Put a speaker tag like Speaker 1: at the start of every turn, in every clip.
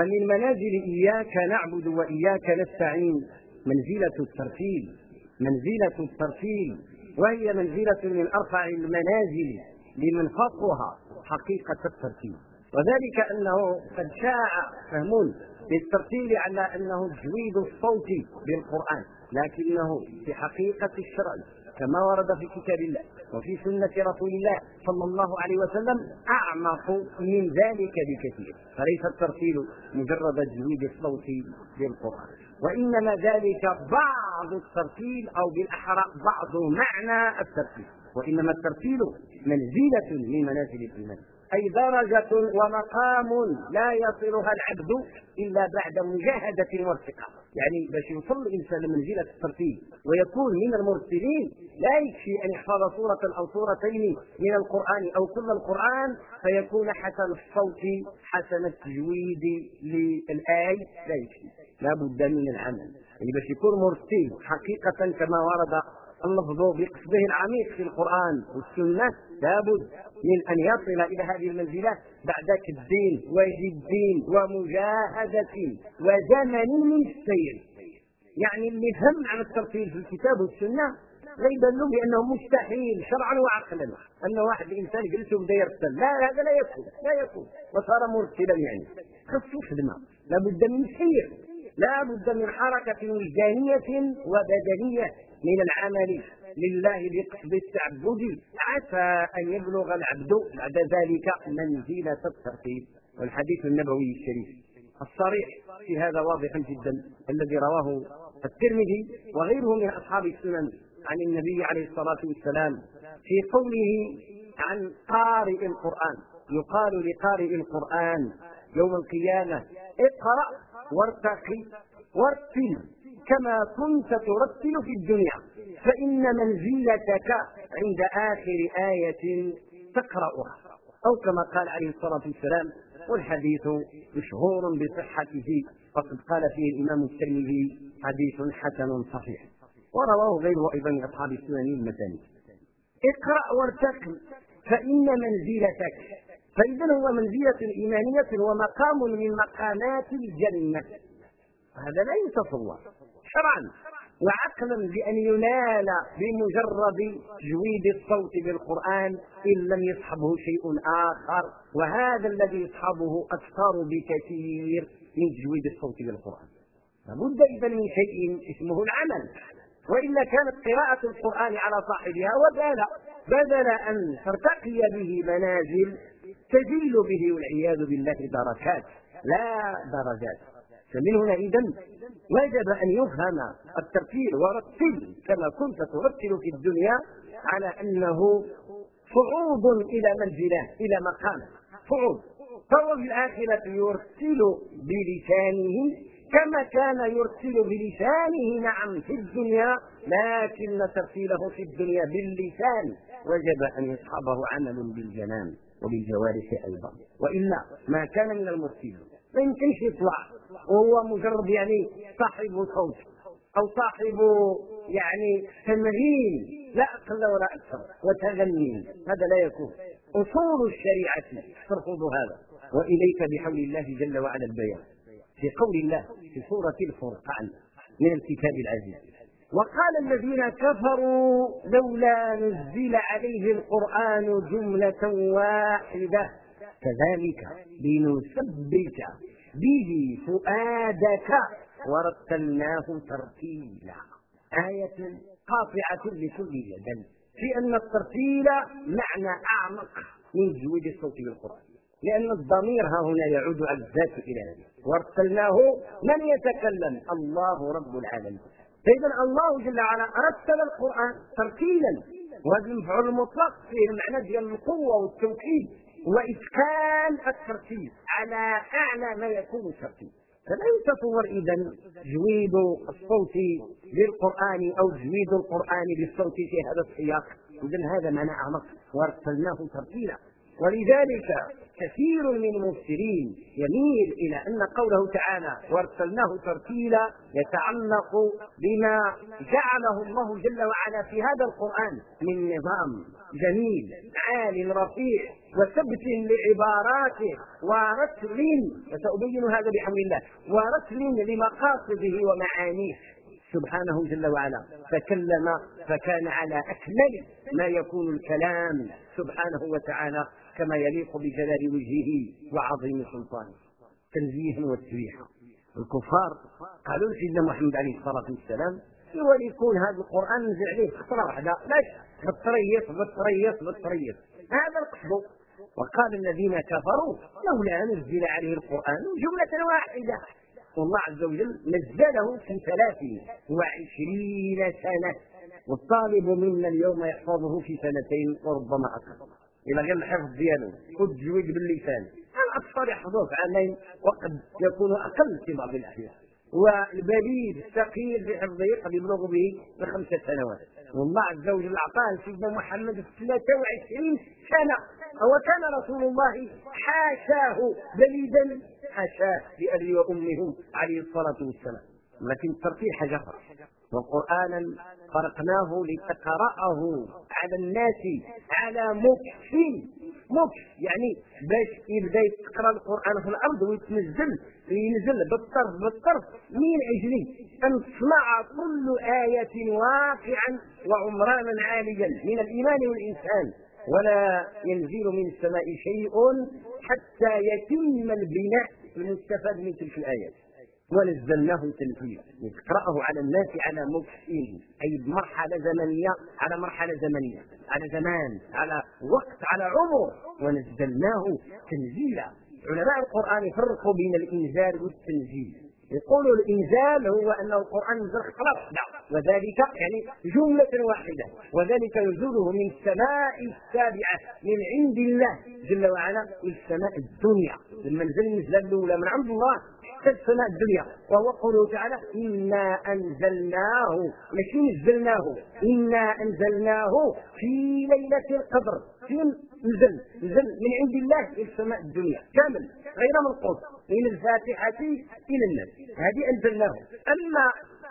Speaker 1: فمن منازل إياك نعبد وإياك نستعين. منزلة الترتيل منزلة الترتيل وهي منزلة من أرفع المنازل لمن فوقها حقيقة الترتيل وذلك أنه قد شاع فهم للترتيل على أنه تجويد الصوت بالقرآن لكنه في حقيقة الشرع كما ورد في كتاب الله. وفي سنة رسول الله صلى الله عليه وسلم أعمق من ذلك بكثير. فليس الترتيل مجرد تجويد الصوت بالقرآن وإنما ذلك بعض الترتيل أو بالأحرى بعض معنى الترتيل وإنما الترتيل منزلة من منازل الإيمان. أي درجة ومقام لا يصلها العبد إلا بعد مجاهدة وارتقاء يعني باش يوصل الإنسان لمنزلة الترتيب ويكون من المرتلين لا يكفي أن يحفظ سوره أو سورتين من القرآن أو كل القرآن فيكون حسن الصوت حسن التجويد للآي لا يكفي. لا بد من العمل. يعني باش يكون مرتل حقيقة كما ورد اللفظ بقصده العميق في القرآن والسنة لابد من أن يصل إلى هذه المنزلة بعد الدين وجد ومجاهدة وزمن من السير. يعني اللي فهم عن الترتيب في الكتاب والسنة غيبا له بأنه مستحيل شرعا وعقلا أن واحد الإنسان جلس وبدا يرتل لا هذا لا يكون لا يكون. وصار مرتلا يعني. خصو خدمة. لابد من سير. لا بد من حركة وجدانية وبدنية من العمل. لله بقصد التعبد عسى أن يبلغ العبد بعد ذلك منزلة الترتيب والحديث النبوي الشريف. الصريح في هذا واضح جدا الذي رواه الترمذي وغيره من أصحاب السنن عن النبي عليه الصلاة والسلام في قوله عن قارئ القرآن يقال لقارئ القرآن يوم القيامة اقرأ وارتقي وارتل. كما كنت ترتل في الدنيا. فإن منزلتك عند آخر آية تقرأها. أو كما قال عليه الصلاة والسلام والحديث مشهور بصحته. وقد قال فيه الإمام الترمذي حديث حسن صحيح. ورواه غيره أيضا من أصحاب السنن المثاني اقرأ وارتقي فإن منزلتك فإذا هو منزلة إيمانية ومقام من مقامات الجنة. هذا لا يتصور شرعا وعقلا بأن ينال بمجرد تجويد الصوت بالقرآن إن لم يصحبه شيء آخر. وهذا الذي يصحبه أكثر بكثير من تجويد الصوت بالقرآن. لابد إذا من شيء اسمه العمل. وإلا كانت قراءة القرآن على صاحبها وبال بدل أن ترتقي به منازل تزيل به والعياذ بالله دركات. لا درجات. فمن هنا اذا وجب أن يفهم الترتيل ورتل كما كنت ترتل في الدنيا على أنه صعود إلى منزله إلى مقام صعود. فهو في الآخرة يرسل بلسانه كما كان يرسل بلسانه نعم في الدنيا لكن ترسيله في الدنيا باللسان. وجب أن يصحبه عمل بالجنان وبالجوارح أيضا. وإلا ما كان من المرسلين. ما يمكنش يطلع وهو مجرد يعني صاحب صوت أو صاحب يعني تمرين لا أقل ولا أكثر وتغني هذا لا يكون. أصول الشريعة ترفض هذا. وإليك بحول الله جل وعلا البيان في قول الله في سورة الفرقان من الكتاب العزيز. وقال الذين كفروا لولا نزل عليه القرآن جملة واحدة. كذلك لنثبت به فؤادك ورتلناه ترتيلا. آية قاطعة لكل يد في أن الترتيل معنى أعمق من تجويد الصوت بالقرآن. لأن الضمير ها هنا يعود على الذات إلى هذا ورتلناه من يتكلم؟ الله رب العالمين. فإذا الله جل وعلا رتل القرآن ترتيلا. وهذا المفعول المطلق فيه المعنى ديال القوة والتوكيد. وإسكان الترتيب على أعلى ما يكون الترتيب. فلا يتصور إذا تجويد الصوت للقرآن أو تجويد القرآن بالصوت في هذا السياق. إذا هذا معنى أعمق وارسلناه ترتيلا. ولذلك كثير من المفسرين يميل إلى أن قوله تعالى وارسلناه ترتيلا يتعلق بما جعله الله جل وعلا في هذا القرآن من نظام جميل عال رفيع وثبت لعباراته ورسل وسأبين هذا بحمد الله ورسل لمقاصده ومعانيه. سبحانه جل وعلا تكلم فكان على أكمل ما يكون الكلام. سبحانه وتعالى كما يليق بجلال وجهه وعظيم سلطانه. تنزيها وتسبيحا الكفار قالوا سيدنا محمد عليه الصلاة والسلام هو يكون هذا القرآن نزل عليه؟ خطرة واحدة. لا بالطريف بالطريف بالطريف هذا القصد. وقال الذين كفروا لولا نزل عليه القرآن جملة واحدة. والله عز وجل نزله في ثلاث وعشرين سنة. والطالب منا اليوم يحفظه في سنتين وربما أكثر. إلى غير الحفظ ديالو. والتجويد باللسان الأطفال يحفظوه في عامين وقد يكون أقل في بعض الأحيان. والبليد الثقيل في حفظه قد يبلغ به بخمسة سنوات. والله عز وجل أعطاه سيدنا محمد 23 سنة. هو كان رسول الله حاشاه بليدا حاشاه بأبي وأمه عليه الصلاة والسلام. لكن الترتيب حاجة أخرى وقرآنا فرقناه لتقرأه على الناس على مكف مكف يعني باش يبدا يقرأ القرآن في الأرض ويتنزل ينزل بالطرف بالطرف. من أجل أن تسمع كل آية واقعا وعمرانا عاليا من الإيمان والإنسان. ولا ينزل من السماء شيء حتى يتم البناء المستفاد من تلك الآيات ونزلناه تنزيلا نقرأه على الناس على مكسين أي بمرحلة زمنية على مرحلة زمنية. على زمان على وقت على عمر. ونزلناه تنزيلا. علماء القرآن يفرقوا بين الإنزال والتنزيل. يقول الإنزال هو أن القرآن نزل خلاص وذلك يعني جملة واحدة وذلك نزوله من السماء السابعة من عند الله جل وعلا إلى السماء الدنيا. لما نزل النزله الأولى من عند الله حتى السماء الدنيا. وهو قوله تعالى إنا أنزلناه ماشي نزلناه إنا أنزلناه في ليلة القدر فين نزل نزل من عند الله إلى السماء الدنيا. كامل غير منقوص. من الفاتحة إلى الناس هذه أنزلناه. أما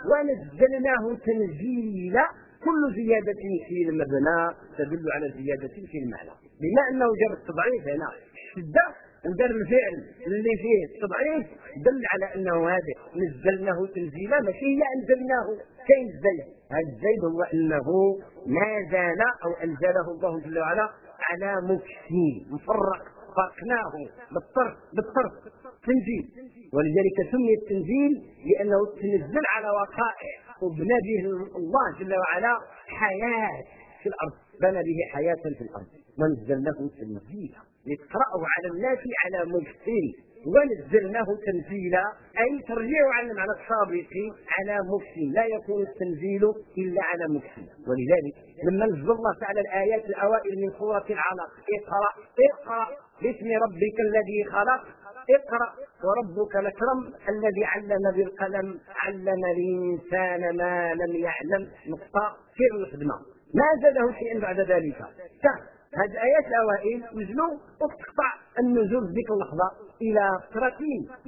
Speaker 1: ونزلناه تنزيلا كل زيادة في المبنى تدل على زيادة في المعنى. بما أنه جاب التضعيف هنا الشدة ودار الفعل اللي فيه التضعيف دل على أنه هذا نزلناه تنزيلا ماشي هي أنزلناه. كاين الزيد. هذا الزيد هو أنه ما زال أو أنزله الله جل وعلا على مكسين مفرق. فرقناه بالطرف بالطرف. تنزيل. ولذلك سمي التنزيل لأنه تنزل على وقائع وبنى به الله جل وعلا حياة في الأرض. بنى به حياة في الأرض. ونزلناه تنزيلا لتقرأه على الناس على مكثر ونزلناه تنزيلا أي ترجع على المعنى السابق على مكث لا يكون التنزيل إلا على مكث ولذلك لما نزل الله تعالى الآيات الأوائل من سورة العلق اقرأ اقرأ باسم ربك الذي خلق اقرأ. وربك الأكرم الذي علم بالقلم علم الإنسان ما لم يعلم. نقطة. في الخدمة. ما زاده شيئا بعد ذلك. هذه الآيات الأوائل نزلوا وتقطع النزول ذيك اللحظة إلى فتره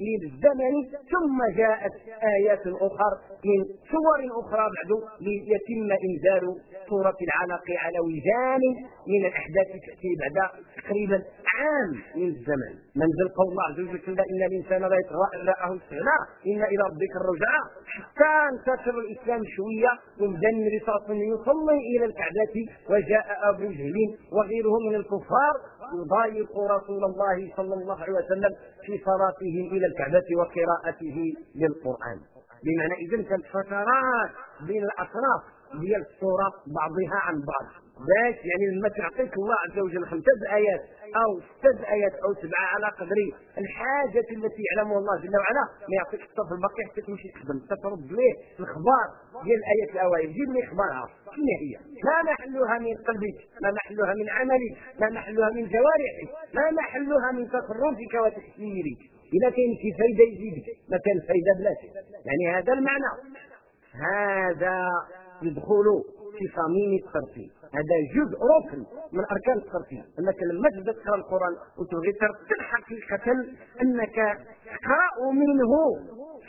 Speaker 1: من الزمن ثم جاءت آيات أخرى من صور أخرى بعد ليتم إنزال سورة العلق على وجان من الأحداث تأتي بعد تقريبا عام من الزمن. منزل قول الله عز وجل إن الإنسان لا يطغى ان راه استغنى إن إلى ربك الرجعى. حتى انتشر الإسلام شوية الله عليه وسلم يصلي إلى الكعبه وجاء أبو جهل وغيره من الكفار يضايق رسول الله صلى الله عليه وسلم في صلاتهم إلى الكعبة وقراءته للقرآن. بمعنى اذا كانت فترات بين الاصناف ديال السوره بعضها عن بعض. باش يعني لما تعطيك الله عز وجل خمسة آيات أو ستة آيات أو سبعة على قدر الحاجة التي يعلمها الله جل وعلا ما يعطيك الطفل الباقي حتى تمشي تخدم. حتى ترد ليه؟ الاخبار ديال الآيات الأوائل. جيب لي اخبارها شنو هي؟ ما محلها من قلبك ما محلها من عملك ما محلها من جوارحك ما محلها من تصرفك وتفكيرك إذا كاين شي فايدة يزيدك ما كان فايدة بلاش يعني هذا المعنى. هذا يدخل صميم الترتيب. هذا جزء ركن من أركان الترتيب. إنك لما تبدا تقرأ القرآن وتبغي ترتب حقيقه إنك تقرأ منه.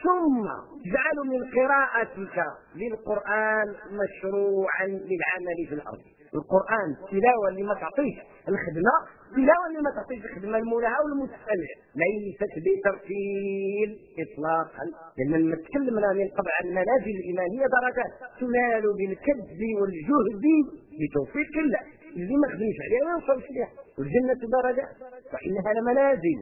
Speaker 1: ثم تجعل من قراءتك للقرآن مشروعا للعمل في الأرض. القرآن تلاوة اللي ما تعطيش الخدمة تلاوة اللي ما تعطيش الخدمة المولى والمستمع ليست بترتيل اطلاقا. لأن نتكلم من قبل عن المنازل الإيمانية درجات تنال بالكد والجهد بتوفيق الله. اللي ما خدمش عليها ما يوصلش ليها. والجنة درجات وإنها لمنازل.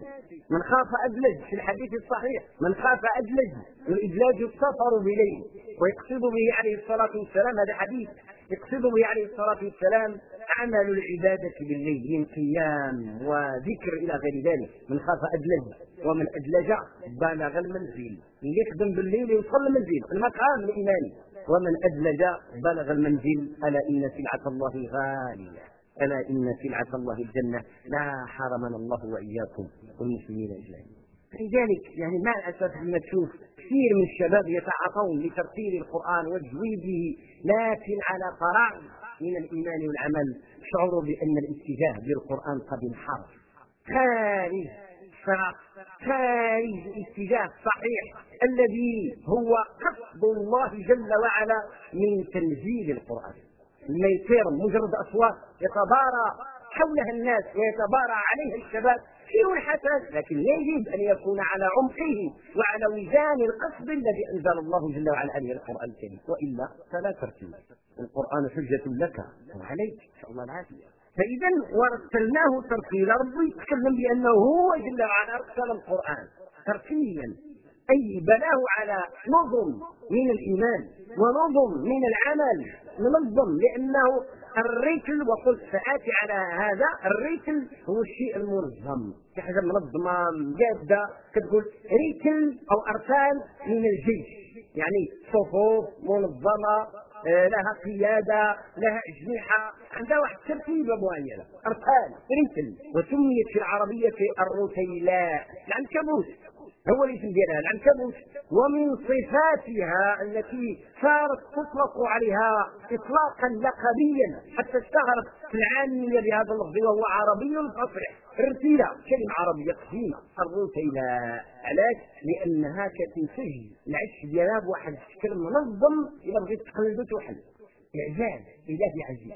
Speaker 1: من خاف أدلج في الحديث الصحيح. من خاف أدلج والإدلاج السفر بليل. ويقصد به عليه الصلاة والسلام هذا حديث. يقصد به عليه الصلاة والسلام عمل العبادة بالليل من قيام وذكر إلى غير ذلك من خاف أدلج ومن أدلج بلغ المنزل اللي يخدم بالليل يوصل المنزل المقام الإيماني ومن أدلج بلغ المنزل ألا إن سلعة الله غالية. ألا إن سلعة الله الجنة. لا حرمنا الله وإياكم والمسلمين أجمعين. لذلك يعني مع الاسف لما تشوف كثير من الشباب يتعاطون لترتيل القرآن وتجويده لكن على قرار من الإيمان والعمل شعروا بأن الاتجاه بالقرآن قد انحرف. خارج الصراط خارج الاتجاه الصحيح الذي هو قصد الله جل وعلا من تنزيل القرآن. لما يصير مجرد أصوات يتبارى حولها الناس ويتبارى عليها الشباب شيء حسن لكن يجب أن يكون على عمقه وعلى وزان القصد الذي أنزل الله جل وعلا عليه القرآن الكريم. وإلا فلا ترتيب القرآن حجة لك وعليك. إن شاء الله العافية. فإذا ورتلناه ترتيلا ربي يتكلم بأنه هو جل وعلا أرسل القرآن. ترتيلا أي بناه على نظم من الإيمان ونظم من العمل. منظم لأنه الريتل وقلت سآتي على هذا الريتل هو الشيء المنظم. في حاجة منظمة جادة كتقول ريتل أو أركان من الجيش. يعني صفوف منظمة آه، لها قيادة لها أجنحة عندها واحد ترتيبة معينة أركان ريتل وسميت في العربية الروتيلاء العنكبوت هو الاسم ديالها العنكبوت. ومن صفاتها التي صارت تطلق عليها اطلاقا لقبيا حتى اشتهرت في العاميه بهذا اللفظ وهو عربي فصيح ارتيلا كلمة عربية قديمه الروتيلا علاش لأنها كتنتج العش ديالها بواحد الشكل منظم الا بغيت تقلدو توحل. اعجاز الهي عجيب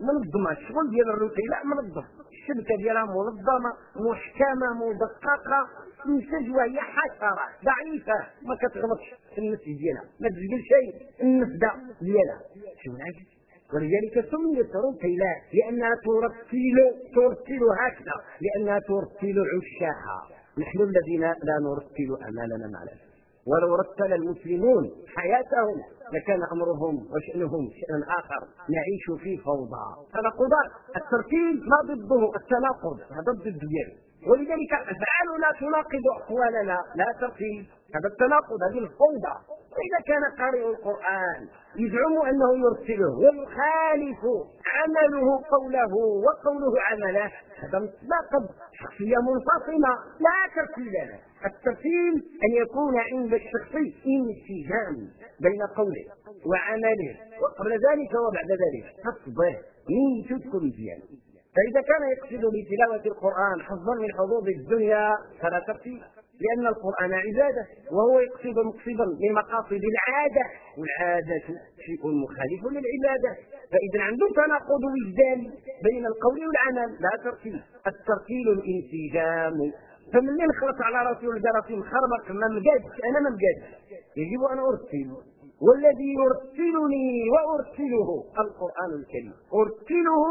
Speaker 1: منظمه الشغل ديال الروتيلا منظم. الشبكه ديالها منظمه محكمة مدققة تنتج وهي حشره ضعيفة. ما كتغلطش في النفس ديالها ما تسجل شيء النفده ديالها. شو العجب. ولذلك سميت رتيلا لأنها ترتل ترتل هكذا لأنها ترتل عشاها. نحن الذين لا نرتل أمالنا مع الأسف. ولو رتل المسلمون حياتهم لكان أمرهم وشأنهم شأن آخر. نعيش في فوضى. تناقضات الترتيب ما ضده التناقض هذا ضد ديالو ولذلك افعالنا تناقض أقوالنا. لا ترتيب. هذا التناقض هذه الفوضى. فاذا كان قارئ القرآن يزعم أنه يرسله ويخالف عمله قوله وقوله عمله هذا متناقض شخصية منفصلة لا ترتيب له. الترتيب أن يكون عند الشخصي انسجام بين قوله وعمله وقبل ذلك وبعد ذلك. تصبح من تكون مزيان فإذا كان يقصد بتلاوة القرآن حظا من حظوظ الدنيا فلا ترتيب لأن القرآن عبادة وهو يقصد مقصدا من مقاصد العادة. والعادة شيء مخالف للعبادة. فإذا عنده تناقض وجداني بين القول والعمل لا ترتيب. الترتيل الانسجام. فمن نخلص على راسي ولد راسي مخربق ما مجادش أنا ما مجادش يجب أن ارتل والذي يرسلني وأرسله القرآن الكريم. أرسله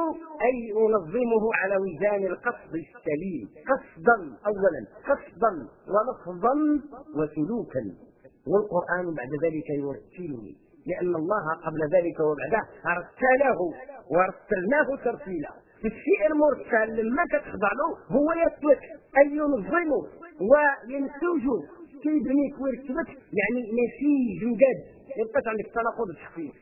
Speaker 1: أي أنظمه على وزان القصد السليم. قصدا اولا. قصدا ولفظا وسلوكا. والقرآن بعد ذلك يرسلني. لأن الله قبل ذلك وبعده أرسله وأرسلناه ترسيلا. الشيء المرسل لما تخضع له هو يسلك أي ينظمه وينسج كيبنيك ويركبك يعني نسيج جد يبقى عندك تناقض الشخصيه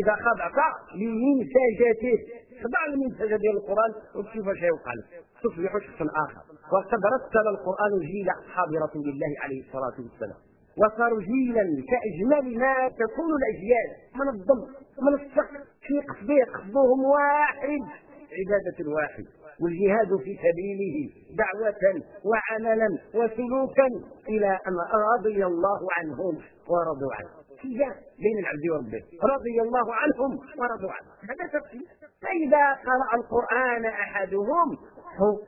Speaker 1: إذا خضعت لمنسجته خضع المنسجه ديال القرآن وتشوف اش يوقع لك تصبح شخصا آخر. وقد رتل القرآن جيل أصحاب رسول الله عليه الصلاة والسلام. وصاروا جيلا كاجمل ما تكون الأجيال. منظم منسق في قصده قصدهم واحد. عبادة واحد. والجهاد في سبيله دعوة وعملا وسلوكا إلى أن رضي الله عنهم ورضوا عنه. اتجاه بين العبد وربه. رضي الله عنهم ورضوا عنه. هذا تفسير فإذا قرأ القرآن أحدهم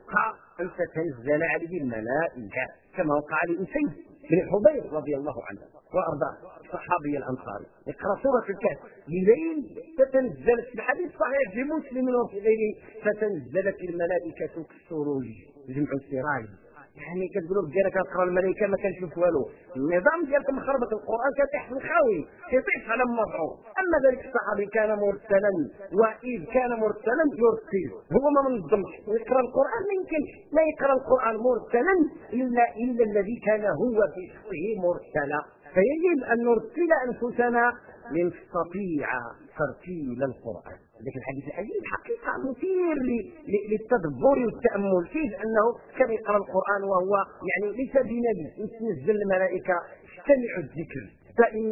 Speaker 1: حق أن تتنزل عليه الملائكة كما وقع لأسيد بن حبيب رضي الله عنه وأرضاه الصحابي الأنصاري. اقرأ سورة الكهف. بليل فتنزلت في الحديث صحيح في مسلم وفي غيره فتنزلت الملائكة كالسروج جمع السراج. يعني كتقولوا الرجاله كتقرأ الملائكة ما كنشوف والو. النظام ديالكم مخربط القرآن كتحت الخاوي كيطيح على مرعو. أما ذلك الصحابي كان مرسلا وإذ كان مرسلا يرسل هو ما منظمش. يقرأ القرآن ما يمكنش. لا يقرأ القرآن مرسلا الا إلا الذي كان هو في شخصه مرسلا فيجب أن نرسل أنفسنا لنستطيع ترتيل القرآن. ذاك الحديث العجيب الحقيقة مثير للتدبر والتأمل. كيف أنه كان يقرأ القرآن وهو يعني ليس بنبي تنزل الملائكة. استمعوا الذكر. فإن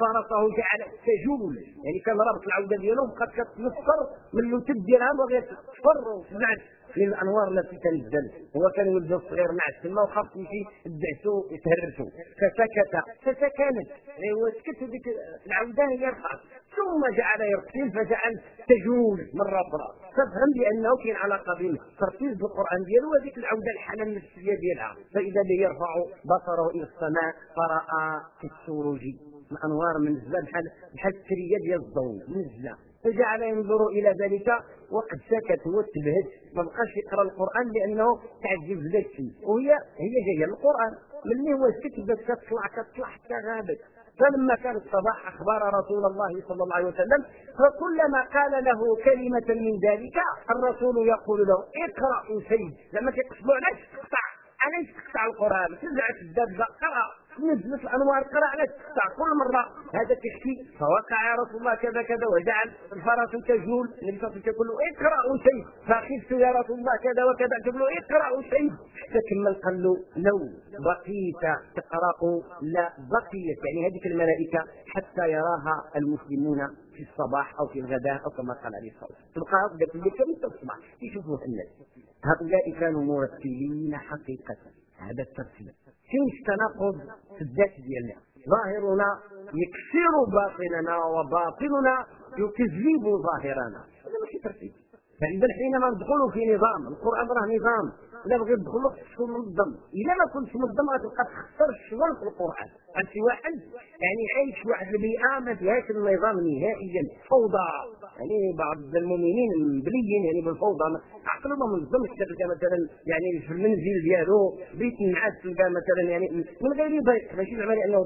Speaker 1: فرسه جعل تجول. يعني كان رابط العودة ديالو بقات كتنصر من اللوتد ديالها بغات تصفر وتبعد من الأنوار التي تنزل هو كان ولد الصغير مع السماء وخاف يمشي الدعسو يتهرسو. فسكت. فسكنت. يعني هو سكت وديك العودة هي رفعت. ثم جعل يرتيل فجعل تجول مرة أخرى. تفهم بأنه كاين علاقه بين ترتيل بالقران ديالو وهذيك العودة الحاله النفسية ديالها. فإذا به يرفع بصره إلى السماء فرأى في السروج الأنوار منزله بحال بحال السريه ديال الضوء منزله فجعل ينظر إلى ذلك وقد سكت وتبهت ما بقاش يقرأ القرآن لأنه تعجب الشيء وهي هي جاية القرآن. ملي هو سكت بدات كتطلع كتطلع حتى غابت. فلما كان الصباح أخبر رسول الله صلى الله عليه وسلم فكلما قال له كلمة من ذلك الرسول يقول له اقرأ سيد. لما كيقصدوا علاش تقطع. علاش تقطع القرآن تزعت الدابه قرأ نزلت الانوار قرأ على تقطع كل مرة. هذا تحكي فوقع يا رسول الله كذا كذا وجعل الفرس تجول النبي صلى الله وسلم اقرأ شيء. فخفت يا رسول الله كذا وكذا تقول له اقرأ شيء. تكمل قال له لو بقيت تقرأ لا بقيت يعني هذه الملائكه حتى يراها المسلمون. في الصباح أو في الغداء أو كما قال عليه الصلاة والسلام. تبقى ذاك اللي كم الصباح يشوفوها الناس هؤلاء كانوا مرتلين حقيقة. هذا الترتيب. كاين تناقض في الذات ديالنا؟ ظاهرنا يكسر باطننا وباطننا يكذب ظاهرنا. هذا ماشي ترتيب. فإذا حينما ندخل في نظام القرآن راه نظام. إلا بغيت تدخل تكون منظم اذا ما كنتش منظم غتبقى تخسر الشغل في القرآن. أنت واحد. يعني عايش واحد البيئه ما فيهاش النظام نهائيا فوضى. يعني بعض المؤمنين مبليين يعني بالفوضى عقله ما منظمش. تلقى مثلا يعني في المنزل ديالو بيت النعاس تلقى مثلا يعني من غير ضيق ماشي زعما لأنه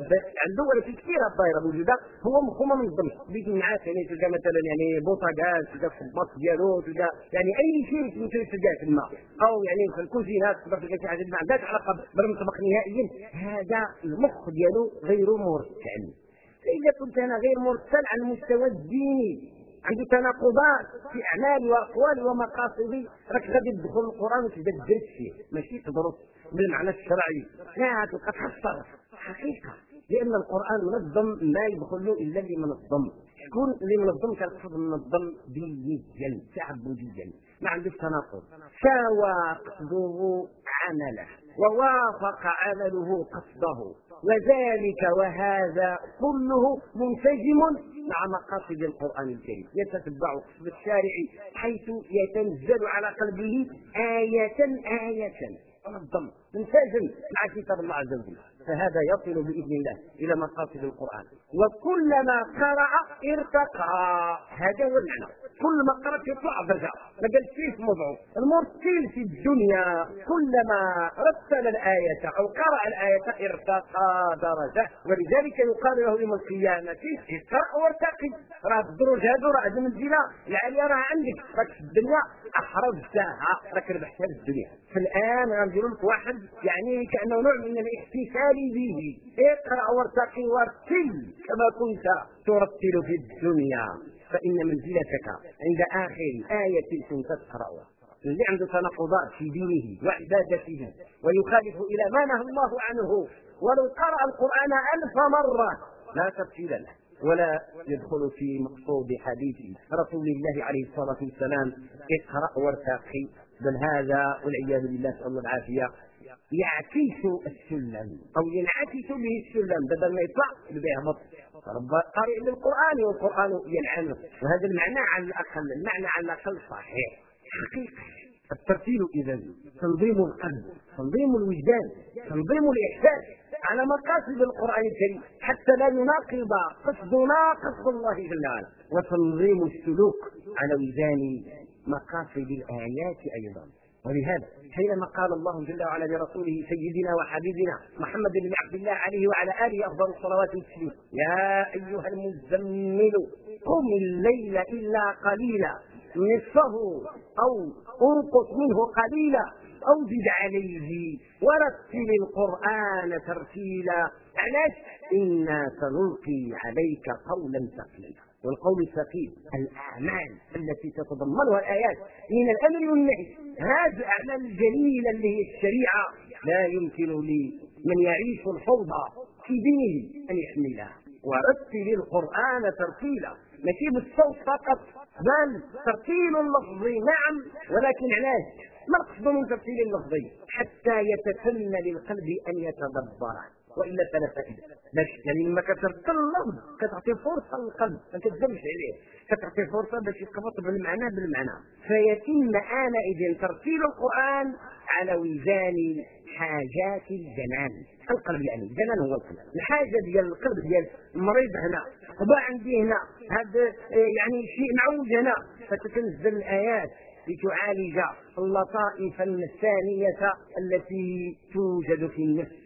Speaker 1: عنده ولكن كثير الظاهره موجودة. هو مخه ما منظمش. بيت النعاس يعني تلقى مثلا يعني بوطاغاز تلقى الصباط ديالو تلقى يعني أي شيء تلقاه تما أو يعني في الكوزينات تقدر تلقى شي حاجة ما عندهاش علاقة بالمطبخ نهائيا هذا المخ ديالو غير مرسل. فإذا كنت أنا غير مرسل على المستوى الديني عندي تناقضات في أعمالي وأقوالي ومقاصدي راك غادي تدخل القرآن وتبدأ تدرس فيه. ماشي تدرس بالمعنى الشرعي. لا تبقى تخسر حقيقة. لأن القرآن منظم ما يدخل له إلا اللي منظم شكون اللي منظم كنقصد منظم دينيا تعبديا ما عندوش تناقض. ساوى قصده عمله. ووافق عمله قصده. وذلك وهذا كله منسجم مع مقاصد القرآن الكريم. يتتبع قصد الشارع حيث يتنزل على قلبه آية آية. منظم منسجم مع كتاب الله عز وجل. فهذا يصل بإذن الله إلى مقاصد القرآن. وكلما قرأ ارتقى. هذا هو المعنى. كل ما قرأت يطلع درجه ما قالش فيه موضوع. المرتل في الدنيا. كلما رتل الآية أو قرأ الآية ارتقى درجة. ولذلك يقال له يوم القيامة اقرا وارتقي. راه الدروج هذو راه المنزله العاليه راه عندك. راك في الدنيا أحرزتها راك ربحتها في الدنيا. فالآن غنديروا لك واحد يعني كأنه نوع من الاحتفال به. اقرأ وارتقي وارتل كما كنت ترتل في الدنيا. فإن منزلتك عند آخر آية كنت تقرأها. اللي عنده تناقضات في دينه وعبادته ويخالف إلى ما نهى الله عنه. ولو قرأ القرآن ألف مرة لا تفصيل له. ولا يدخل في مقصود حديث. رسول الله عليه الصلاة والسلام اقرأ وارتقي بل هذا والعياذ بالله نسأل الله العافية يعكس السلم أو ينعكس به السلم بدل ما يطلع يهبط رب قارئ للقرآن والقرآن يلعنه وهذا المعنى على الأقل المعنى على الأقل صحيح. حقيقي. الترتيل اذا تنظيم القلب تنظيم الوجدان تنظيم الإحساس. على مقاصد القرآن الكريم حتى لا يناقض قصدنا قصد الله جل وعلا. وتنظيم السلوك على وزان مقاصد الآيات أيضا. ولهذا حينما قال الله جل وعلا لرسوله سيدنا وحبيبنا محمد بن عبد الله عليه وعلى آله أفضل الصلوات والتسليم يا أيها المزمل قم الليل إلا قليلا نصفه أو أنقص منه قليلا. أو زد عليه ورتل القرآن ترتيلا. علاش؟ إنا سنلقي عليك قولا ثقيلا. والقول الثقيل الأعمال التي تتضمنها الايات من الأمر والنهي هذه الأعمال الجليله اللي هي الشريعة. لا يمكن لمن يعيش الفوضى في دينه أن يحملها. ورتل القرآن ترتيلا. ماشي بالصوت فقط بل ترتيل اللفظي نعم ولكن علاش؟ ما القصد من ترتيل اللفظي حتى يتسنى للقلب أن يتدبره وإلا فلا فائده باش لما كترتل اللفظ كتعطي فرصة للقلب. ما كتدمش عليه. كتعطي فرصة باش يتقبط بالمعنى بالمعنى. فيتم آنئذ ترتيل القرآن على وزان حاجات الجنان. القلب يعني الجنان هو القلب. الحاجة ديال القلب ديال المريض هنا قبا عندي هنا هذا يعني شيء معوج هنا. فتتنزل الآيات. لتعالج اللطائف النفسانيه التي توجد في النفس.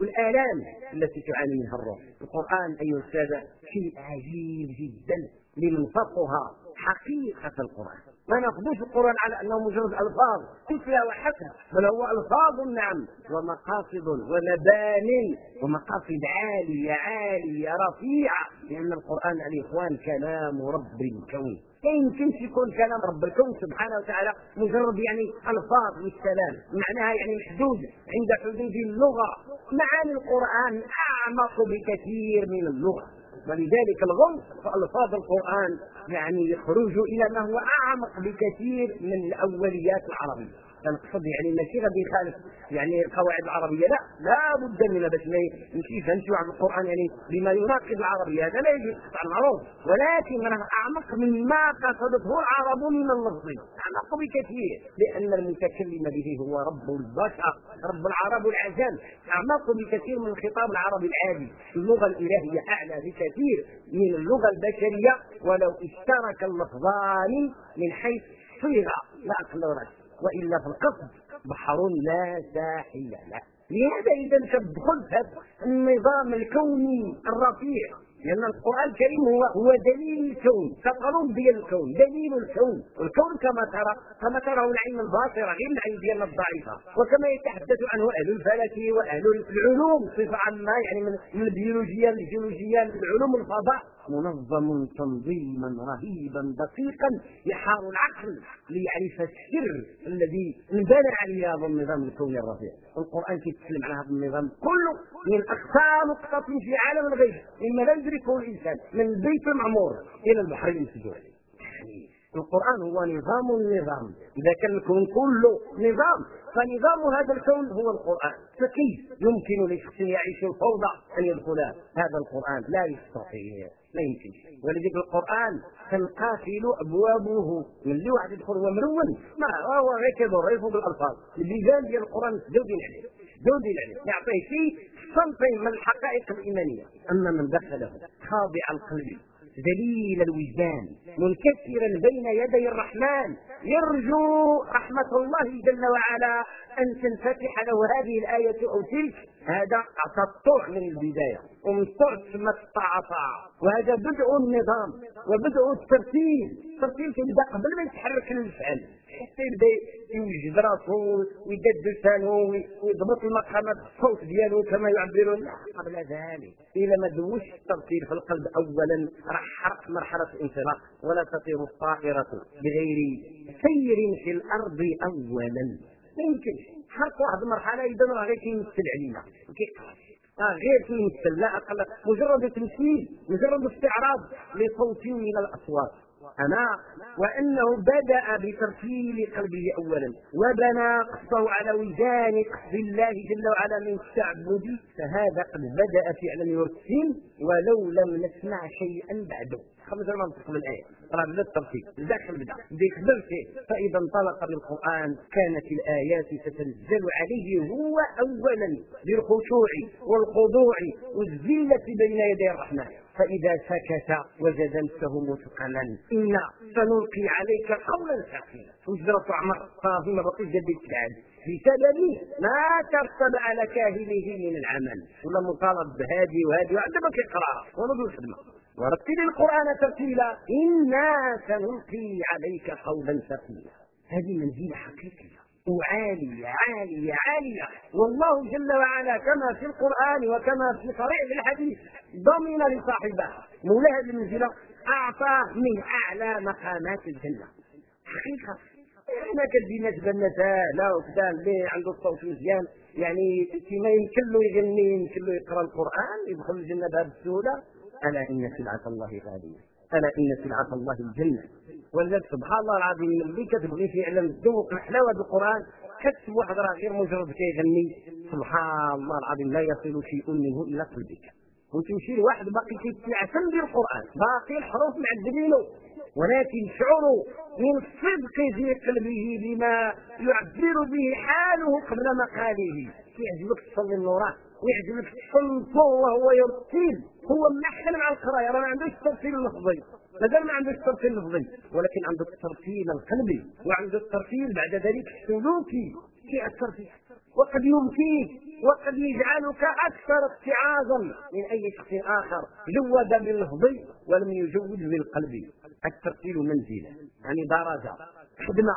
Speaker 1: والآلام التي تعاني منها الروح. القرآن أيها السادة شيء عجيب جدا. لمن فقها حقيقة القرآن. ما ناخذوش القرآن على أنه مجرد ألفاظ. تتلى وحسب بل هو ألفاظ نعم. ومقاصد ومبان ومقاصد عالية عالية رفيعة. لأن القرآن الإخوان كلام رب الكون. لا يمكنش يكون كلام رب الكون سبحانه وتعالى مجرد يعني ألفاظ والسلام. معناها يعني محدود عند حدود اللغة. معاني القرآن أعمق بكثير من اللغة. ولذلك الغمس في الفاظ القرآن يعني يخرج إلى ما هو أعمق بكثير من الأوليات العربية. كنقصد يعني ماشي غادي يخالف يعني القواعد العربية لا لا بد من باش ما نمشيو على القرآن يعني بما يناقض العربية. هذا لا يجوز المعروف ولكن راه أعمق مما قصدته العرب من اللفظ. أعمق بكثير لأن المتكلم به هو رب البشر رب العرب والعجم أعمق بكثير من الخطاب العربي العادي. اللغة الإلهية أعلى بكثير من اللغة البشرية ولو اشترك اللفظان من حيث صيغه لا أقل وإلا في القصد. بحر لا ساحل له. لهذا إذا تدخل في هذا النظام الكوني الرفيع. لأن القرآن الكريم هو هو دليل الكون. كقانون ديال الكون. دليل الكون. الكون كما ترى كما تراه العين الباصره غير العين ديالنا الضعيفة. وكما يتحدث عنه أهل الفلك وأهل العلوم بصفه عامة يعني من البيولوجيا للجيولوجيا للعلوم الفضاء. منظم تنظيما رهيبا دقيقا يحار العقل ليعرف السر الذي انبنى عليه هذا النظام الكوني الرفيع. القرآن كيتكلم على هذا النظام كله من أقصى نقطة في عالم الغيب. مما لا يدركه الإنسان من البيت المعمور إلى البحر المسجور. يعني القرآن هو نظام النظام. إذا كان الكون كله نظام فنظام هذا الكون هو القرآن. فكيف يمكن لشخص يعيش الفوضى أن يدخل هذا القرآن؟ لا يستطيع. لا يمكن. ولذلك القرآن تنقافل أبوابه من اللي واحد يدخل هو مرون ما هو؟ غير كيدور يفوق الألفاظ اللجان ديال القرآن زودين عليه زودين عليه يعطيه شيء صنفين من الحقائق الإيمانية. أما من دخله خاضع القلب. ذليل الوجدان منكسرا بين يدي الرحمن. يرجو رحمة الله جل وعلا أن تنفتح له هذه الآية أو تلك. هذا أعطى الطوع من البداية. ومن ثم الطاعة وهذا بدء النظام وبدء الترتيب. الترتيب تبدأ قبل ما يتحرك الفعل يبدا يوجد راسه ويدد لسانه ويضبط المقامات الصوت ديالو كما يعبرون. قبل ذلك إذا ما دوش الترتيب في القلب اولا راح حرق مرحلة الانطلاق ولا تطير الطائرة بغير سير في الأرض اولا. ما يمكنش حرق واحد المرحلة إذا راه غير كيمثل علينا. آه غير تمثل لا أقل. مجرد تمثيل مجرد استعراض لصوت من الأصوات. أنا وأنه بدأ بترتيل قلبه أولا وبنى قصده على وجدان قصد الله جل وعلا من التعبد فهذا قد بدأ فعلا يرسل ولو لم نسمع شيئا بعده. خمس من الآية. راه بدا الترتيب داخل بدا بدا فيه فإذا انطلق بالقرآن كانت الآيات تتنزل عليه هو أولا بالخشوع والخضوع والذلة بين يدي الرحمن. فإذا سكت وجد نفسه مثقلا إنا سنلقي عليك قولا ثقيلا. وجرة عمر ما بقيش جديد بعد بسبب ما ترتب على كاهله من العمل. ولا مطالب بهذه وهذه. وعندما يقراها ونضل الخدمة. ورتل القرآن ترتيلا. إنا سنلقي عليك قولا ثقيلا. هذه منزلة حقيقية. عالية عالية عالية. والله جل وعلا كما في القرآن وكما في صريح الحديث ضمن لصاحبها مولى المنزلة أعطاه من أعلى مقامات الجنة. حقيقة. إحنا كدينا تبنى لا وكذا اللي عنده الصوت مزيان. يعني كما يمكن يغني يمكن يقرأ القرآن يدخل الجنة بهذه السهوله ألا إن سلعه الله غالية. ألا إن سلعة الله الجنة. ولذلك سبحان الله العظيم اللي كتبغي فعلا تذوق حلاوه القران كتب واحد راه غير مجرد كيغني سبحان الله العظيم لا يصل شيء منه إلى قلبك. وتمشي لواحد باقي كيتعسل بالقرآن. باقي الحروف معذبينه ولكن شعروا من صدق في قلبه بما يعبر به حاله قبل مقاله. يعجبك تصلي النورات ويعجبك. تصلي وهو يرتيل هو ملحن مع القراية. راه ما عندوش الترتيل اللفظي مازال ما عندوش الترتيل اللفظي ولكن عنده الترتيل القلبي. وعنده الترتيل بعد ذلك السلوكي في الترتيل وقد يمكيك. وقد يجعلك أكثر اتعاظا من أي شخص آخر. جود باللفظ ولم يجود بالقلب. الترتيل منزلة. يعني درجة. خدمة.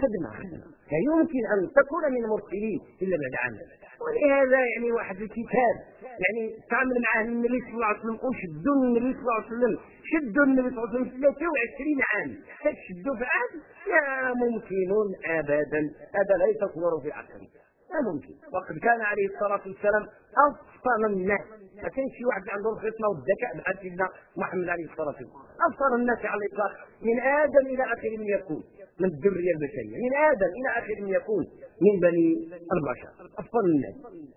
Speaker 1: خدمة. خدمة. لا يمكن أن تكون من المرسلين إلا بعد عام ولهذا يعني واحد الكتاب يعني تعامل معه النبي صلى الله عليه وسلم وشدوا النبي صلى الله عليه وسلم شدوا النبي صلى الله عليه وسلم 23 عام. تشدوا في عام؟ لا ممكن ابدا. هذا لا يتصور في عقلي. لا ممكن. وقد كان عليه الصلاة والسلام افصل الناس. ما كانش شي واحد عنده الفطنه والذكاء بحال سيدنا محمد عليه الصلاة والسلام. افصل الناس على الاطلاق من آدم إلى آخر من يكون. من الذرية البشرية. من آدم إلى آخر من يكون. من بني البشر أفضل الناس.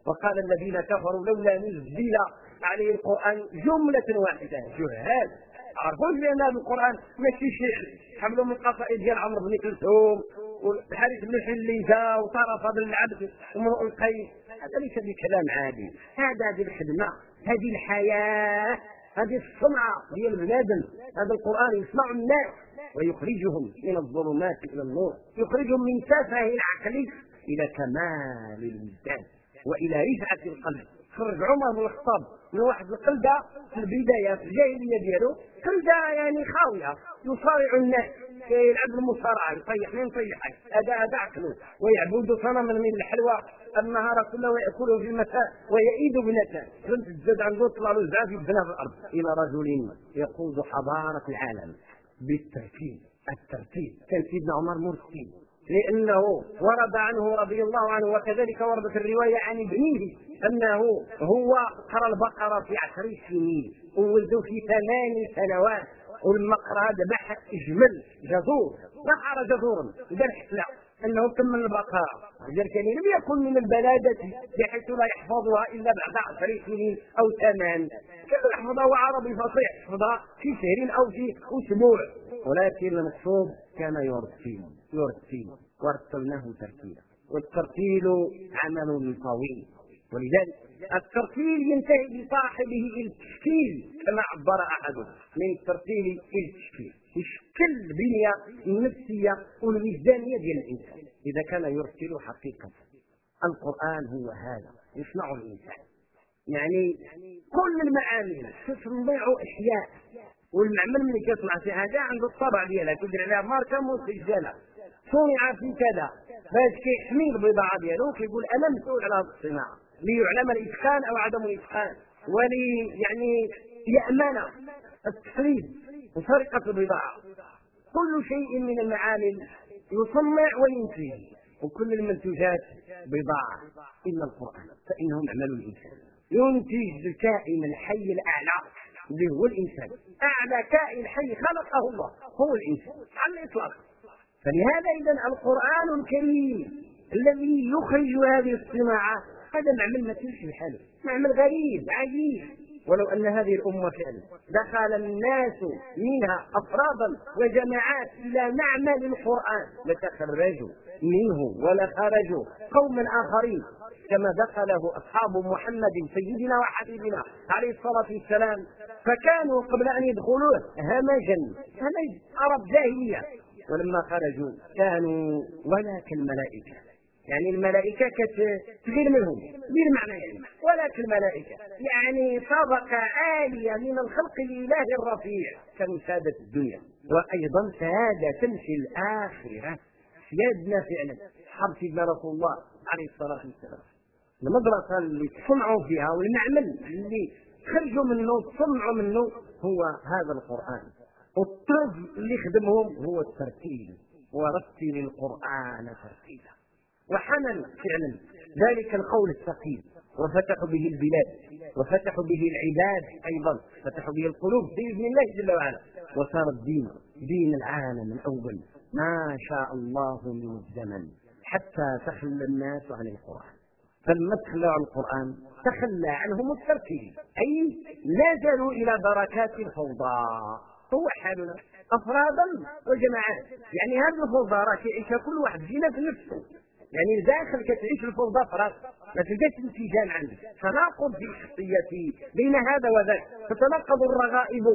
Speaker 1: وقال الذين كفروا لولا نزل عليه القرآن جملة واحدة جهال عرفوا بان هذا القرآن ماشي شعر. حملوا من قصائد ديال عمرو بن كلثوم والحارث بن حليفه وطرف بن العبد وامرؤ القيس. هذا ليس بكلام عادي. هذا هذه الخدمة هذه الحياة هذه الصنعه ديال البنادم هذا القرآن يسمع الناس ويخرجهم من الظلمات إلى النور. يخرجهم من سفه العقل إلى كمال الوجدان وإلى رفعة القلب. خرج عمر بن الخطاب من واحد القلدة في البداية في الجاهلية ديالو. قلدة يعني خاوية يصارع الناس يلعب المصارعة يطيح من يطيحك هذا هذا عقله. ويعبد صنما من الحلوى النهار كله ويأكله في المساء ويئيد ابنته فهمت؟ الزاد عنده طلع له يبنى في الأرض. إلى رجل يقود حضارة العالم بالترتيب الترتيب. كان سيدنا عمر مرسي لأنه ورد عنه رضي الله عنه وكذلك وردت الرواية عن ابنه أنه هو قرأ البقرة في عشر سنين وولده في ثمان سنوات ولما قرا ذبح جمل جزور نحر جزورا دار حفلة أنه كمل البقرة. لذلك لم يكن من البلاده بحيث لا يحفظها إلا بعد عشر سنين أو ثمان. كان يحفظها؟ وعربي فصيح يحفظها في شهر أو في أسبوع. ولكن المقصود كان يرتيل يرتيل ورتلناه ترتيلا. والترتيل عمل طويل. ولذلك الترتيل ينتهي بصاحبه إلى التشكيل كما عبر احدهم من الترتيل إلى التشكيل يشكل البنيه النفسية والوجدانيه ديال الإنسان. إذا كان يرتل حقيقة القرآن هو هذا يصنع الإنسان. يعني كل المعامل تصنع اشياء والمعمل ملي كيصنع في حاجة عنده الطبع ديالها كيدير عليها ماركة مسجله صنع في كذا. فاش كيحمي البضاعة ديالو كيقول أنا مسؤول على هذه الصناعة. ليعلم الإتقان أو عدم الإتقان. ولي يعني يأمن التسريب وسرقه البضاعة. كل شيء من المعامل يصنع وينتج وكل المنتوجات بضاعة إلا القرآن فانه معمل الإنسان. ينتج الكائن الحي الأعلى اللي هو الإنسان. أعلى كائن حي خلقه الله هو الإنسان على الإطلاق. فلهذا إذا القرآن الكريم الذي يخرج هذه الصناعة هذا معمل ما تمشي بحاله معمل غريب عجيب. ولو أن هذه الأمة فعلا دخل الناس منها أفرادا وجماعات إلى معمل القرآن لتخرجوا منه ولخرجوا قوما آخرين كما دخله أصحاب محمد سيدنا وحبيبنا عليه الصلاة والسلام. فكانوا قبل أن يدخلوه همجا همج عرب جاهلية. ولما خرجوا كانوا ولا كالملائكة يعني الملائكة كتغير منهم غير معنى يعني ولكن الملائكة. يعني طبقة عالية من الخلق الإله الرفيع. كانوا سادة الدنيا. وأيضا سادة تمشي الآخرة. سيادنا فعلا. حرب سيدنا رسول الله عليه الصلاة والسلام. المدرسة اللي تصنعوا فيها والمعمل اللي خرجوا منه تصنعوا منه هو هذا القرآن. والطرز اللي خدمهم هو الترتيل ورتل القرآن ترتيلا. وحمل فعلا ذلك القول الثقيل. وفتحوا به البلاد وفتحوا به العباد أيضا فتحوا به القلوب بإذن الله جل وعلا. وصار الدين دين العالم الأول. ما شاء الله من الزمن حتى تخلى الناس عن القرآن. فلما تخلوا عن القرآن تخلى عنهم التركيب أي نزلوا إلى بركات الفوضى. هو حالنا أفرادا وجماعات. يعني هذه الفوضى راه تعيشها كل واحد فينا في نفسه. يعني داخل كتعيش الفوضى في راسك ما تلقاش انسجام عندك. تناقض في شخصيتي بين هذا وذاك. تتناقض الرغائب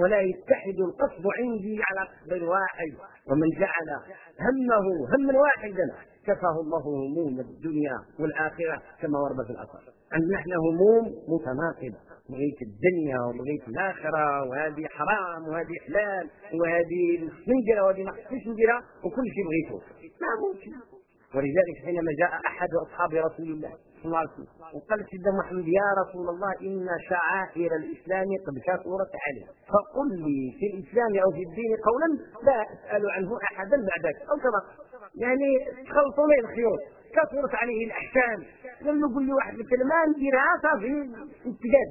Speaker 1: ولا يتحد القصد عندي على قصد واحد. ومن جعل همه هما واحدا كفاه الله هموم الدنيا والآخرة كما ورد في الأثر. عندنا إحنا هموم متناقضة. بغيت الدنيا وبغيت الآخرة وهذه حرام وهذه حلال وهذه نديرها وهذه ما خصنيش نديرها وكل شيء بغيته ما ممكن. ولذلك حينما جاء أحد أصحاب رسول الله صلى الله عليه وسلم وقال سيدنا محمد يا رسول الله إن شعائر الإسلام قد كثرت عليه فقل لي في الإسلام أو في الدين قولا لا أسأل عنه احدا بعدك. أو كما يعني تخلطوا لي الخيوط. كثرت عليه الأحكام. لم نقول لي واحد الكلمة نديرها صافي. انتقاد.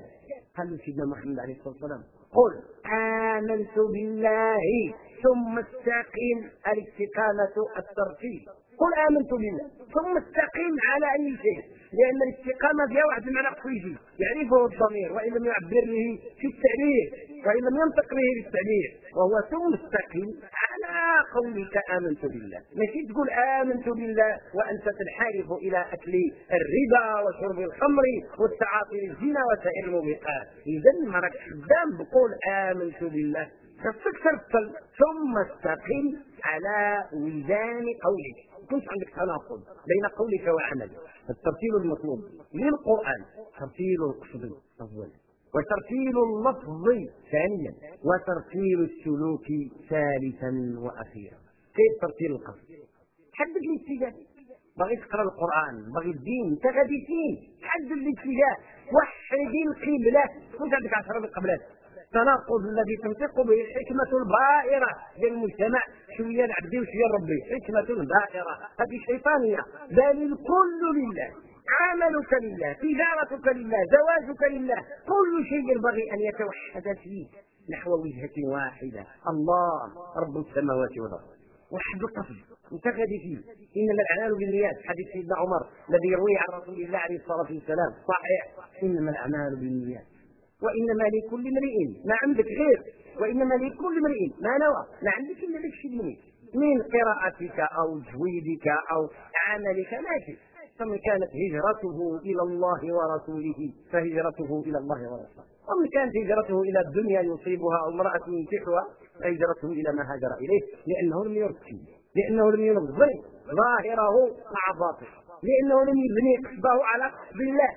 Speaker 1: قال سيدنا محمد عليه الصلاة والسلام قل آمنت بالله ثم استقم الاستقامه الترتيب قل آمنت بالله. ثم استقم على أي شيء. لأن الاستقامة فيها واحد المعنى يجي يعرفه الضمير. وإن لم يعبر به في التعبير. وإن لم ينطق به بالتعبير وهو ثم استقم على قولك آمنت بالله. ماشي تقول آمنت بالله وأنت تنحرف إلى أكل الربا وشرب الخمر والتعاطي للزنا وسائر الموبقات. اذا ما راك خدام بقول آمنت بالله. ترسل ثم استقم على وزان قولك. كنت عندك تناقض بين قولك وعملك. الترتيل المطلوب للقرآن ترتيل القصد أولا وترتيل اللفظ ثانيا وترتيل السلوك ثالثا وأخيرا. كيف ترتيل القصد حدد الاتجاه. باغي تقرأ القرآن باغي الدين انت غادي فين حدد الاتجاه. وحد القبلة. كنت عندك عشرة قبلات التناقض الذي تنطق به الحكمة البائرة للمجتمع. شوية العبد وشوية ربي حكمة بائرة هذه شيطانية بل الكل لله. عملك لله. تجارتك لله. زواجك لله. كل شيء ينبغي أن يتوحد فيه. نحو وجهة واحدة. الله. رب السماوات والأرض. وحد القصد. انت فيه. انما الأعمال بالنيات حديث سيدنا عمر الذي يرويه عن رسول الله عليه الصلاة والسلام. صحيح. إنما الأعمال بالنيات. وإنما لكل امرئ. ما عندك غير وإنما لكل امرئ. ما نوى. ما عندك الا داك الشيء اللي من قراءتك أو جويدك أو عملك ماشي فمن كانت هجرته إلى الله ورسوله فهجرته إلى الله ورسوله. ومن كانت هجرته إلى الدنيا يصيبها أو امرأة ينكحها فهجرته إلى ما هاجر إليه. لأنه لم يرتي لأنه لم ينظر ظاهره مع باطنه. لأنه لم يبني قصده على قصد الله.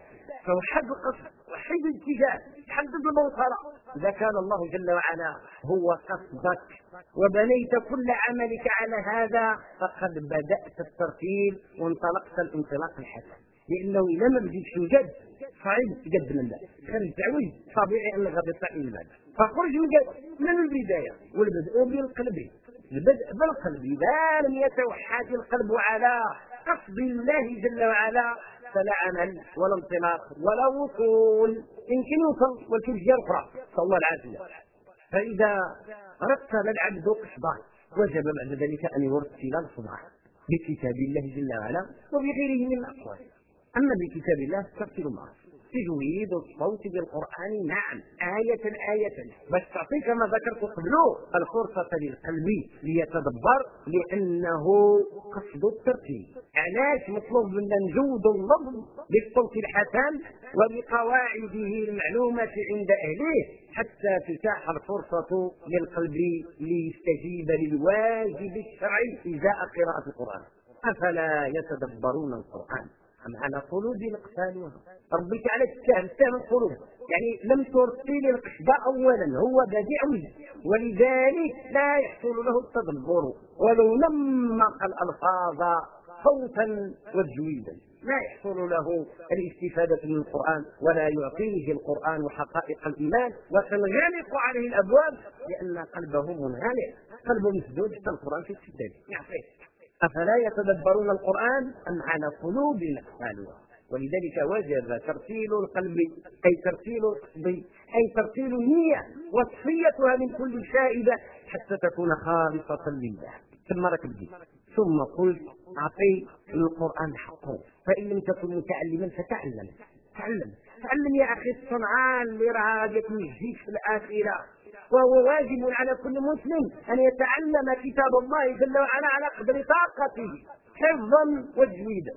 Speaker 1: فهو حد القصد وحد الاتجاه. حدد الموصلة إذا كان الله جل وعلا هو قصدك وبنيت كل عملك على هذا فقد بدأت الترتيب وانطلقت الانطلاق الحسن. لأنه إذا ما بديتش وجد صعيب تقدم الله خير التعويض طبيعي أنك غادي تطلع من بعد فخرج من البداية؟ والبدء بالقلب. البدء بالقلب. إذا لم يتوحد القلب على قصد الله جل وعلا عمل ولا انطلاق ولا وصول. يمكن يوصل ولكن جهه أخرى نسال الله العافيه فإذا رتب العبد قصده وجب بعد ذلك أن يرتل الصبح بكتاب الله جل وعلا وبغيره من الأقوال. أما بكتاب الله ترتل معه. تجويد الصوت بالقرآن نعم آية آية. بس تعطيك ما ذكرت قبله الفرصة للقلب ليتدبر لأنه قصد الترتيب. علاش مطلوب منا نجود اللفظ بالصوت الحسن وبقواعده المعلومة عند أهله حتى تتاح الفرصة للقلب ليستجيب للواجب الشرعي إزاء قراءة القرآن. أفلا يتدبرون القرآن؟ أم على قلوب أقفالها ربك على السهم سهم القلوب. يعني لم ترسل القصد أولا هو بديع. ولذلك لا يحصل له التدبر ولو نمق الألفاظ صوتا وتجويدا. لا يحصل له الاستفادة من القرآن ولا يعطيه القرآن حقائق الإيمان. وتنغلق عليه الأبواب لأن قلبه منغلق قلبه مسدود حتى القرآن في السداد يعطيه أفلا يتدبرون القرآن أم على قلوب أقفالها ولذلك وجب ترتيل القلب أي ترتيل القلب أي ترتيل النية وتصفيتها من كل شائبة حتى تكون خالصة لله. ثم ركبت ثم قلت أعطي القرآن حقه. فإن لم تكن متعلما فتعلم. تعلم. تعلم يا أخي الصنعان اللي راه يتنجيك في الآخرة. وهو واجب على كل مسلم أن يتعلم كتاب الله جل وعلا على قدر طاقته حفظا وتجويدا.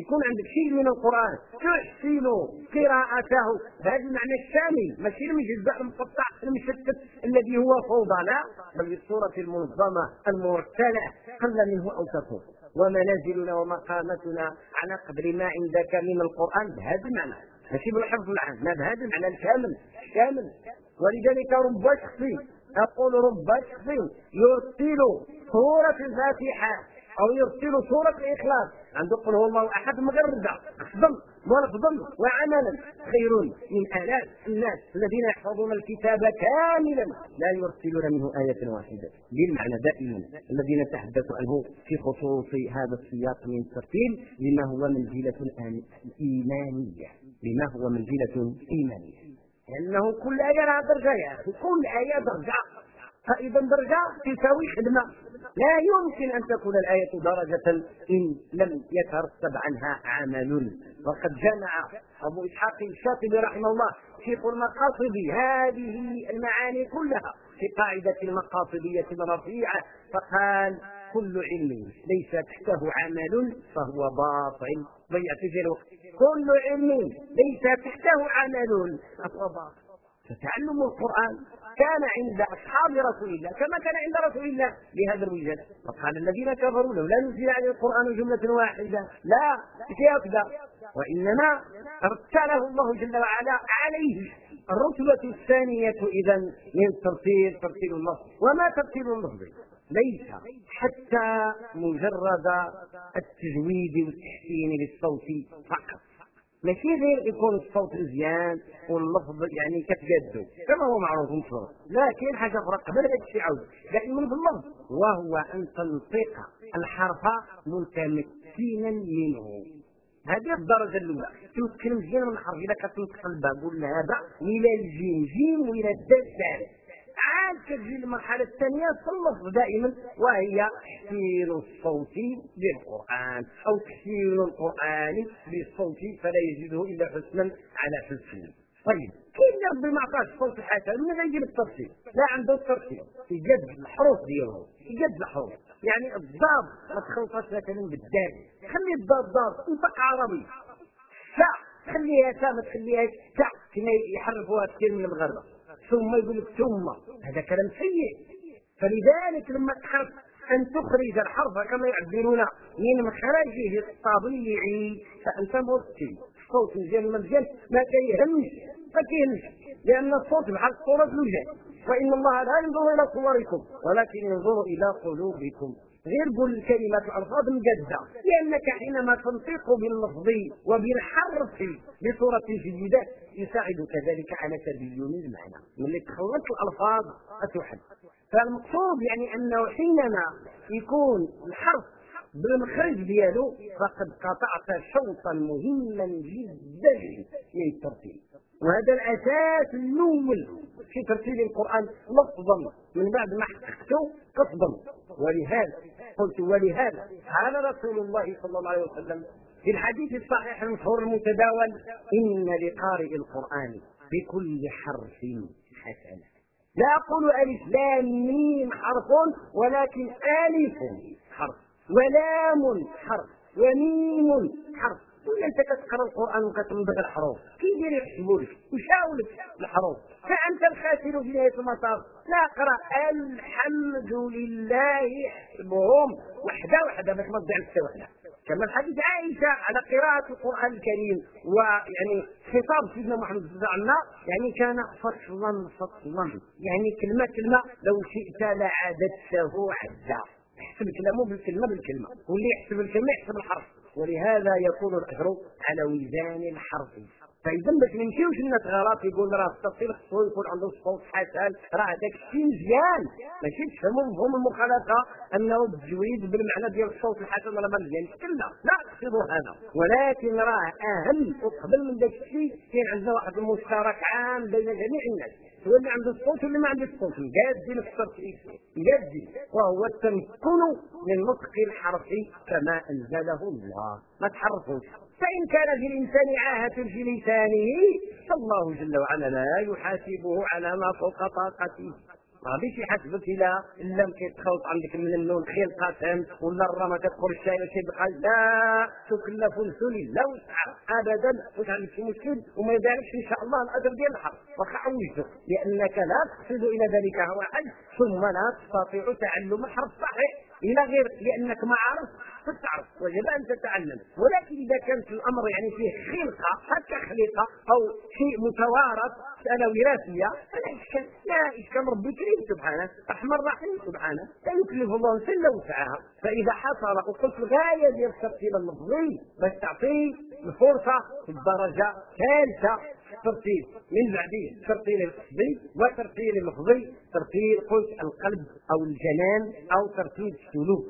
Speaker 1: يكون عندك شيء من القرآن تحسن قراءته. بهذا المعنى الشامل ماشي المجزء المقطع المشتت الذي هو فوضى لا. بل بالصورة المنظمة المرتلة قل منه أو تكون ومنازلنا ومقامتنا على قدر ما عندك من القرآن بهذا المعنى. ماشي بالحفظ العام لا بهذا المعنى الكامل. الشامل ولذلك رب شخص أقول رب شخص يرسل سورة الفاتحة أو يرسل سورة الإخلاص. عنده قل هو الله أحد مجردا ضم ولفظا وعملا. خير من آلاف الناس الذين يحفظون الكتاب كاملا. لا يرسلون منه آية واحدة. بالمعنى دائما. الذي نتحدث عنه في خصوص هذا السياق من الترتيب لما هو منزلة إيمانية لما هو منزلة إيمانية لأنه كل آية لها درجة يا أخي. كل آية درجة. فإذا درجة تساوي خدمة. لا يمكن أن تكون الآية درجة إن لم يترتب عنها عمل. وقد جمع أبو إسحاق الشاطبي رحمه الله شيخ المقاصد هذه المعاني كلها في قاعدة المقاصدية الرفيعة. فقال كل علم ليس تحته عمل فهو باطل. ضيعت في الوقت كل علم ليس تحته عمل فهو باطل. فتعلم القرآن كان عند أصحاب رسول الله كما كان عند رسول الله بهذا الوجه. فقال الذين كفروا لولا نزل عليه القرآن جملة واحدة لا هكذا وإنما أرسله الله جل وعلا عليه الرتبة الثانية إذا من ترتيل ترتيل الله. وما ترتيل اللفظ ليس حتى مجرد التجويد والتحسين للصوت فقط. ماشي غير يكون الصوت مزيان واللفظ يعني كتجدو كما هو معروف مشهور لكن حاجة أخرى قبل هذا الشيء عاود. دائما في اللفظ وهو أن تنطق الحرف متمكنا منه. هذه الدرجة الأولى. تمكن مزيان من الحرف. إذا كتنطق الباب ولا هذا إلى الجيم. جيم وإلى الدال عاد تجي المرحله الثانية في دائما وهي تحسين الصوت بالقران أو تحسين القرآن بالصوت فلا يجده إلا حسنا على حسن. طيب كيف ربي ما عطاش الصوت الحسن؟ من غير الترتيب لا عنده الترتيب يجد الحروف ديالهم يجد الحروف. يعني الضاد ما تخلطش مثلا بالدال خلي الضاد ضاد انطق عربي. لا خليها تا ما تخليهاش تا كما يحرفوها كثير من المغاربه ثم يقول لك ثم. هذا كلام سيء. فلذلك لما تحرف أن تخرج الحرف كما يعبرون من مخرجه الطبيعي فأنت مرتب الصوت مزيان ما مزيان ما كيهمش ما كيهمش. لأن الصوت بحال صورة الوجه وإن الله لا ينظر إلى صوركم ولكن ينظر إلى قلوبكم. غير قول الكلمات الألفاظ مجدة لأنك حينما تنطق باللفظ وبالحرف بصورة جيدة يساعدك ذلك على تبين المعنى. ملي تخلط الألفاظ أتحد فالمقصود يعني أنه حينما يكون الحرف بالمخرج ديالو فقد قطعت شوطا مهما جدا من الترتيب. وهذا الأساس الأول في ترتيب القرآن لفظا. من بعد ما حققته قصدا. ولهذا قلت ولهذا قال رسول الله صلى الله عليه وسلم في الحديث الصحيح المشهور المتداول إن لقارئ القرآن بكل حرف حسنة. لا أقول ألف لام ميم حرف ولكن ألف حرف ولام حرف وميم حرف. ولا أنت كتقرا القرآن وكتنطق الحروف. كيدير يحسبوا لك وشاو لك الحروف. فأنت الخاسر في نهاية المطاف. لا أقرأ. الحمد لله يحسبهم وحدة وحدة باش ما تضيع حتى وحده كما الحديث عائشة على قراءة القرآن الكريم. ويعني خطاب سيدنا محمد صلى الله عليه وسلم يعني كان فصلا فصلا. يعني كلمة كلمة لو شئت لعددته عدا احسب كلامه بالكلمة بالكلمة. واللي يحسب الكلمة يحسب الحرف. ولهذا يكون الاجر على وزان الحرف. فاذا ما يمشيوش الناس غلط يقول راه التفصيل خصو يكون عنده صوت حسن. راه داك الشيء مزيان. ماشي تفهموا مفهوم المخالفه أنه التجويد بالمعنى ديال الصوت الحسن راه ما مزيانش. كلا لا اقصدوا هذا. ولكن راه اهم وقبل من داك الشيء كاين عندنا واحد المشترك عام بين جميع الناس. هو اللي عنده الصوت واللي ما عنده الصوت. مقادين في الترتيب مقادين. وهو التمكن من نطق الحرف كما أنزله الله. ما تحرفوش فإن كان في الإنسان عاهة في لسانه فالله جل وعلا لا يحاسبه على ما فوق طاقته. ما غاديش يحاسبك إلا اللام كيتخلط عندك من النون خيل قسم ولا الرا ما كتدخل الشاي بقى لا. تكلف نفس لا وسع ابدا واش عندك شي مشكل؟ وما يداركش إن شاء الله الأجر ديال الحق واخا عوجتك لأنك لا تقصد إلى ذلك هو ثم لا تستطيع تعلم الحرف صحيح. إلى غير لأنك ما عرفت فتعرف وجب أن تتعلم. ولكن إذا كانت الأمر يعني فيه خلقة حتى خلقة أو شيء متوارث مساله وراثية فلا إشكال لا إشكال ربي كريم سبحانه رحمن رحيم سبحانه لا يكلف الله الا وسعها فإذا حصل وقلت الغاية ديال الترتيب اللفظي باش تعطي الفرصة في الدرجة الثالثة. ترتيب من بعده ترتيل القصدي وترتيل اللفظي. ترتيل قلت القلب أو الجنان أو ترتيب السلوك.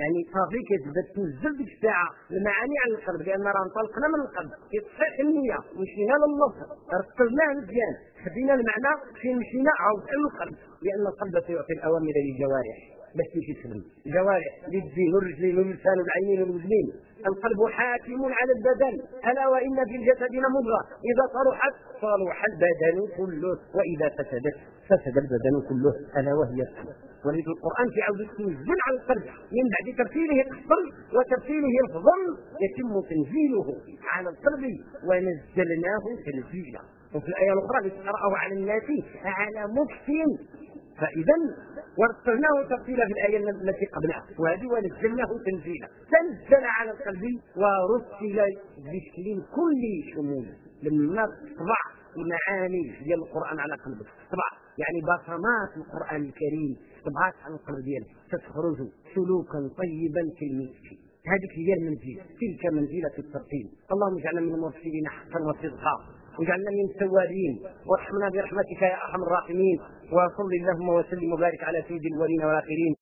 Speaker 1: يعني صافي كتبدا تنزل ديك الساعة المعاني على القلب لأن راه انطلقنا من القلب. في تصحيح النية مشينا لللفظ رتبناه مزيان. خدينا المعنى فين مشينا؟ عاود القلب لأن القلب سيعطي الأوامر للجوارح. باش تمشي تخدم الجوارح للدين والرجلين واللسان والعينين والوزنين القلب حاكم على البدن. ألا وإن في الجسد مضغه إذا صلحت صلح البدن كله. وإذا فسدت فسد البدن كله. ألا وهي القلب. ولذلك القرآن في عوده تنزل على القلب. من بعد ترتيله قصرا وترتيله لفظا يتم تنزيله على القلب. ونزلناه تنزيلا. وفي الآية الأخرى لتقراه على الناس على مكث فإذا ورتلناه ترتيلا في الآية التي قبلها. وهذه ونزلناه تنزيلا. تنزل على القلب ورتل بشكل كل شمول. لما تطبع المعاني ديال القرآن على قلبك. طبع يعني بصمات القرآن الكريم طبعات على القلب ديالك. تخرج سلوكا طيبا كالمسك هذه هي المنزلة. تلك منزلة الترتيب اللهم اجعلنا من المرسلين حقا وصدقا. واجعلنا من التوابين. وارحمنا برحمتك يا أرحم الراحمين. وصل اللهم وسلم وبارك على سيد الاولين والآخرين.